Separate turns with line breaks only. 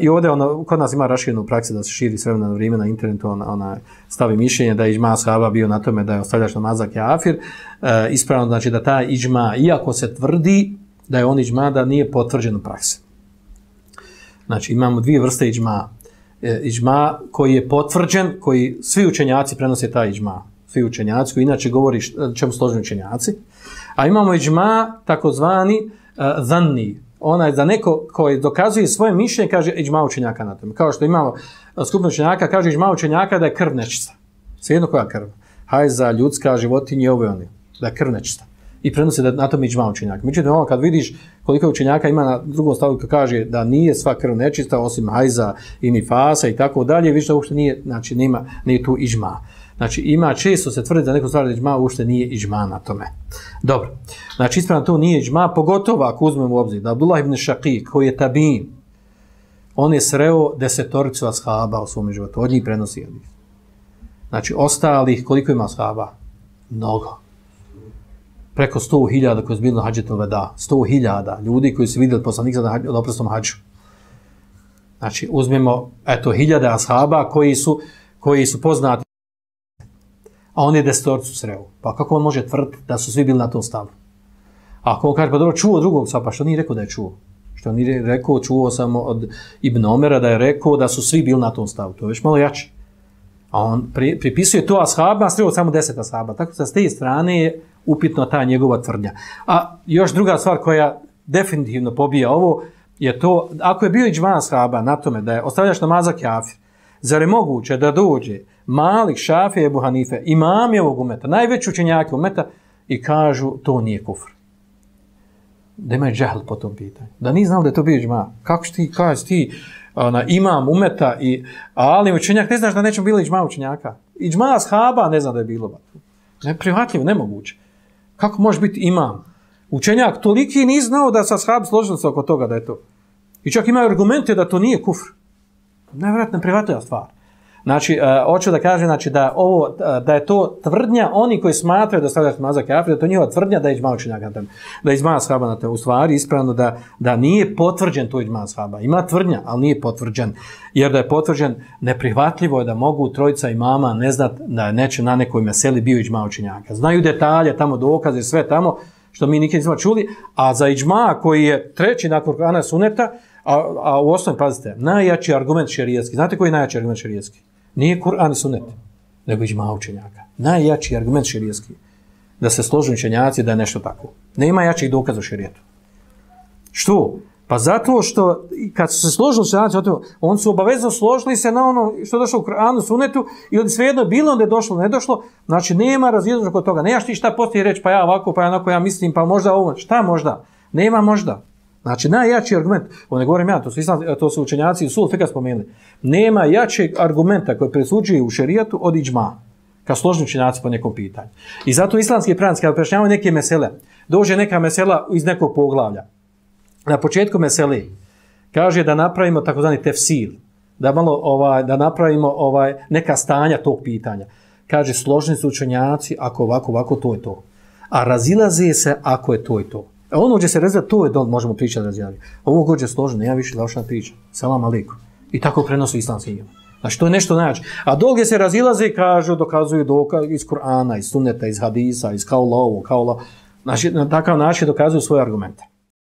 I ovdje ono, kod nas ima raširenu praksu da se širi s vremena na vrijeme na internetu, ona, ona stavi mišljenje da je iđma sahaba bio na tome da je ostavljač namazak jafir. E, ispravno znači da ta iđma, iako se tvrdi da je on iđma, da nije potvrđen u praksi. Znači imamo dvije vrste iđma. E, iđma koji je potvrđen, koji svi učenjaci prenose taj iđma. Svi učenjaci koji inače govori čemu složni učenjaci. A imamo iđma takozvani uh, zanni, onaj za neko koji dokazuje svoje mišljenje, kaže iđma učenjaka na tome. Kao što imamo e, skupno učenjaka, kaže iđma učenjaka da je krv nečista. Sve koja krv. Hajza, ljudska, životinje, ovo oni. Da je krv nečista. I prenose da na tome iđma učenjaka. Međutim, ono kad vidiš koliko učenjaka ima na drugom stavu koji kaže da nije sva krv nečista, osim hajza i nifasa i tako dalje, vidiš da uopšte nije, znači, nema, nije tu iđma. Znači, ima često se tvrdi da neko stvar da iđma uopšte nije iđma na tome. Dobro. Znači, ispravno to nije iđma, pogotovo ako uzmemo u obzir da Abdullah ibn Shaqi, koji je tabin, on je sreo desetoricu ashaba u svom životu. Od njih prenosi jednih. Znači, ostalih, koliko ima ashaba? Mnogo. Preko sto hiljada koji su bili na hađetom veda. Sto hiljada ljudi koji su vidjeli poslanika na oprostom hađu. Znači, uzmemo, eto, hiljade ashaba koji su, koji su poznati a on je desetorcu sreo. Pa kako on može tvrditi da su svi bili na tom stavu? Ako on kaže, pa dobro, čuo drugog sva, pa što nije rekao da je čuo? Što nije rekao, čuo samo od Ibn Omera da je rekao da su svi bili na tom stavu. To je već malo jače. A on pri, pripisuje to ashaba, a sreo samo deset ashaba. Tako da s te strane je upitno ta njegova tvrdnja. A još druga stvar koja definitivno pobija ovo, je to, ako je bio i ashaba na tome da je ostavljaš namazak jafir, zar je moguće da dođe Malik, Šafije, Ebu Hanife, imam je ovog umeta, najveći učenjaki umeta, i kažu, to nije kufr. Da imaju džahl po tom pitanju. Da ni znao da je to bio džma. Kako ti kažeš ti, ona, imam umeta, i, ali učenjak, ne znaš da nećemo bilo džma učenjaka. I džma shaba ne zna da je bilo. Ne, prihvatljivo, nemoguće. Kako može biti imam? Učenjak toliki nije znao da sa shab složili se oko toga da je to. I čak imaju argumente da to nije kufr. Najvratno prihvatljiva stvar. Znači, uh, hoću da kažem znači, da, ovo, uh, da je to tvrdnja oni koji smatraju da stavljaš mazak kafir, da to njihova tvrdnja da je iđma učenjaka na tem, da je iđma shaba na tem. U stvari, ispravno da, da nije potvrđen to iđma shaba. Ima tvrdnja, ali nije potvrđen. Jer da je potvrđen, neprihvatljivo je da mogu trojica i mama ne znat da neće na nekoj meseli bio iđma učenjaka. Znaju detalje, tamo dokaze, sve tamo, što mi nikad nismo čuli, a za iđma koji je treći nakon Kur'ana suneta, a, a u osnovi, pazite, najjači argument šerijetski. Znate koji je najjači argument šerijetski? Nije Kur'an i Sunnet, nego iđma učenjaka. Najjači argument širijetski da se složu učenjaci da je nešto tako. Nema jačih dokaza u širijetu. Što? Pa zato što kad su se složili učenjaci, on su obavezno složili se na ono što je došlo u Kur'anu, Sunnetu, ili svejedno bilo onda je došlo, ne došlo, znači nema razvijedoža kod toga. Nemaš ti šta postoji reći, pa ja ovako, pa ja onako, ja mislim, pa možda ovo, šta možda? Nema možda. Znači, najjači argument, ovo ne govorim ja, to su, islam, to su učenjaci u Sulfika spomenuli, nema jačeg argumenta koji presuđuje u šerijatu od iđma, kao složni učenjaci po nekom pitanju. I zato islamski pranac, kada prešnjavaju neke mesele, dođe neka mesela iz nekog poglavlja. Na početku mesele kaže da napravimo takozvani tefsil, da malo ovaj da napravimo ovaj neka stanja tog pitanja. Kaže složni su učenjaci ako ovako ovako to je to. A razilaze se ako je to i to. Ono gdje se reza, to je da možemo pričati razjaviti. Ovo gođe složeno, ja više lašna priča. Salam aliku. I tako prenosu islamski ima. Znači, to je nešto najjače. A dolge se razilaze, kažu, dokazuju dokaz iz Kur'ana, iz Sunneta, iz Hadisa, iz Kaula ovo, Kaula. Znači, na takav način dokazuju svoje argumente.